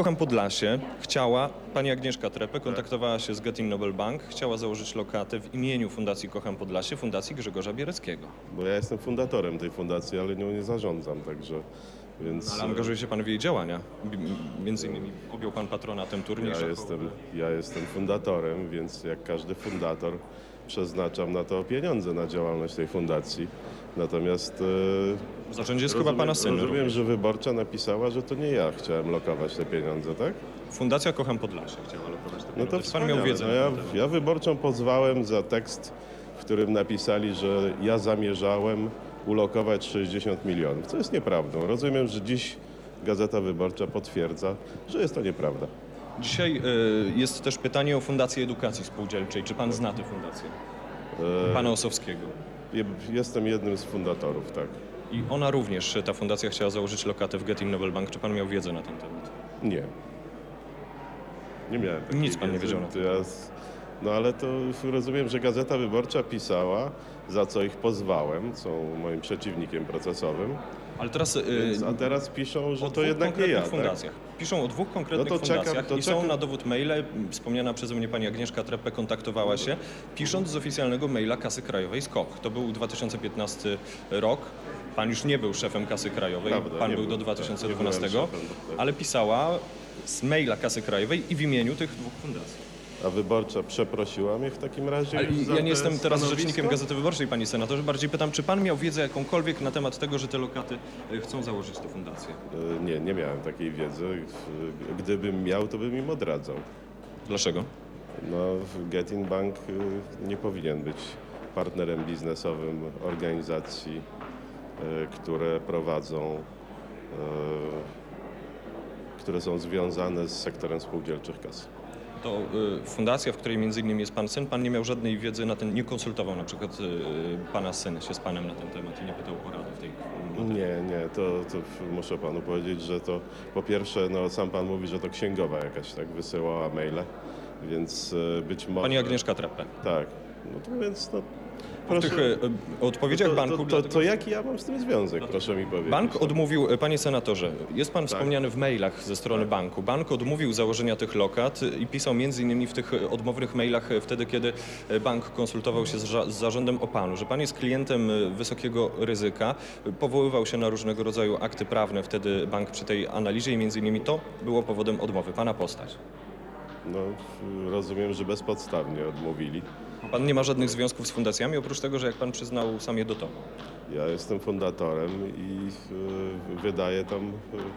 Kocham Podlasie. Chciała, pani Agnieszka Trepe kontaktowała się z Getin Nobel Bank, chciała założyć lokatę w imieniu Fundacji Kocham Podlasie, Fundacji Grzegorza Biereckiego. Bo ja jestem fundatorem tej fundacji, ale nią nie zarządzam, także więc Ale angażuje się pan w jej działania. Między innymi objął pan patronatem turniej ja jestem, ja jestem fundatorem, więc jak każdy fundator przeznaczam na to pieniądze na działalność tej fundacji. Natomiast e, W zarządzie jest chyba pana syn. rozumiem, że wyborcza napisała, że to nie ja chciałem lokować te pieniądze, tak? Fundacja Kocham Podlasie chciała lokować te No to pieniądze. Pan miał wiedzę No na ja, ten temat. ja wyborczą pozwałem za tekst, w którym napisali, że ja zamierzałem ulokować 60 milionów, co jest nieprawdą. Rozumiem, że dziś Gazeta Wyborcza potwierdza, że jest to nieprawda. Dzisiaj y, jest też pytanie o Fundację Edukacji Spółdzielczej. Czy pan zna tę fundację? Pana Osowskiego. Je- Jestem jednym z fundatorów, tak. I ona również, ta fundacja chciała założyć lokatę w Getin Nobel Bank. Czy pan miał wiedzę na ten temat? Nie. Nie miałem Nic pan nie wiedzy. wiedział na ten z- No ale to rozumiem, że Gazeta Wyborcza pisała, za co ich pozwałem, są moim przeciwnikiem procesowym, Ale teraz... y, więc, a teraz piszą, że to jednak nie konkretnych ja. Tak? fundacjach. Piszą o dwóch konkretnych No czekam, fundacjach i są czekam. na dowód maile. Wspomniana przeze mnie pani Agnieszka Treppe kontaktowała się, pisząc z oficjalnego maila Kasy Krajowej SKOK. To był 2015 rok. Pan już nie był szefem Kasy Krajowej, Prawda, pan nie był do byłem, tak, 2012, nie byłem szefem, tak. ale pisała z maila Kasy Krajowej i w imieniu tych dwóch fundacji. A wyborcza przeprosiła mnie w takim razie. Ale za ja te nie jestem teraz stanowisko? rzecznikiem Gazety Wyborczej, panie senatorze. Bardziej pytam, czy pan miał wiedzę jakąkolwiek na temat tego, że te lokaty y, chcą założyć tę fundację? E, Nie, nie miałem takiej wiedzy. E, Gdybym miał, to bym im odradzał. Dlaczego? No, Getin Bank e, nie powinien być partnerem biznesowym organizacji, e, które prowadzą, e, które są związane z sektorem spółdzielczych kas. To y, fundacja, w której między innymi jest pan syn, pan nie miał żadnej wiedzy na ten, nie konsultował na przykład y, pana syn się z panem na ten temat i nie pytał o radę w tej Nie, nie, to, to muszę panu powiedzieć, że to po pierwsze, no sam pan mówi, że to księgowa jakaś tak wysyłała maile, więc e, być może... Pani Agnieszka Treppe. Tak, no to więc no... W Proszę, tych y, y, odpowiedziach to, banku... to, to, dlatego- to jaki ja mam z tym związek, proszę mi powiedzieć. Bank odmówił, e, panie senatorze, jest pan Tak. wspomniany w mailach ze strony banku. Bank odmówił założenia tych lokat e, i pisał między innymi w tych e, odmownych mailach e, wtedy, kiedy e, bank konsultował się z, z zarządem o panu, że pan jest klientem e, wysokiego ryzyka, e, powoływał się na różnego rodzaju akty prawne wtedy bank przy tej analizie i między innymi to było powodem odmowy, pana postać. No, rozumiem, że bezpodstawnie odmówili. Pan nie ma żadnych związków z fundacjami, oprócz tego, że jak pan przyznał, sam je dotował. Ja jestem fundatorem i y, wydaję tam y,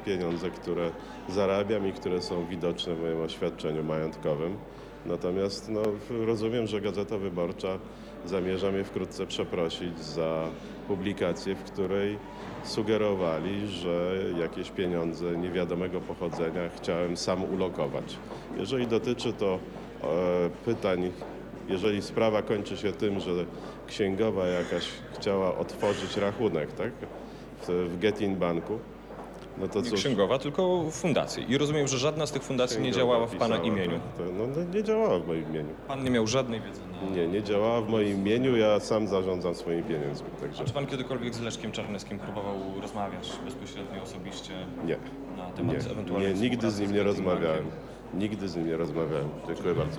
pieniądze, które zarabiam i które są widoczne w moim oświadczeniu majątkowym. Natomiast no, rozumiem, że Gazeta Wyborcza zamierza mnie wkrótce przeprosić za publikację, w której sugerowali, że jakieś pieniądze niewiadomego pochodzenia chciałem sam ulokować. Jeżeli dotyczy to e, pytań jeżeli sprawa kończy się tym, że księgowa jakaś chciała otworzyć rachunek, tak, w, w Getin Banku, no to Nie cóż, księgowa, tylko fundacje. I rozumiem, że żadna z tych fundacji nie księgowa działała w pana pisała, imieniu. To, to, no, no, nie działała w moim imieniu. Pan nie miał żadnej wiedzy na... Nie, nie działała w moim imieniu, ja sam zarządzam swoimi pieniędzmi, także Czy pan kiedykolwiek z Leszkiem Czarneckim próbował rozmawiać bezpośrednio, osobiście nie. na temat Nie, ewentualnej nie, nigdy z współpracy nim nie Bankiem? rozmawiałem. Nigdy z nim nie rozmawiałem. Dziękuję bardzo.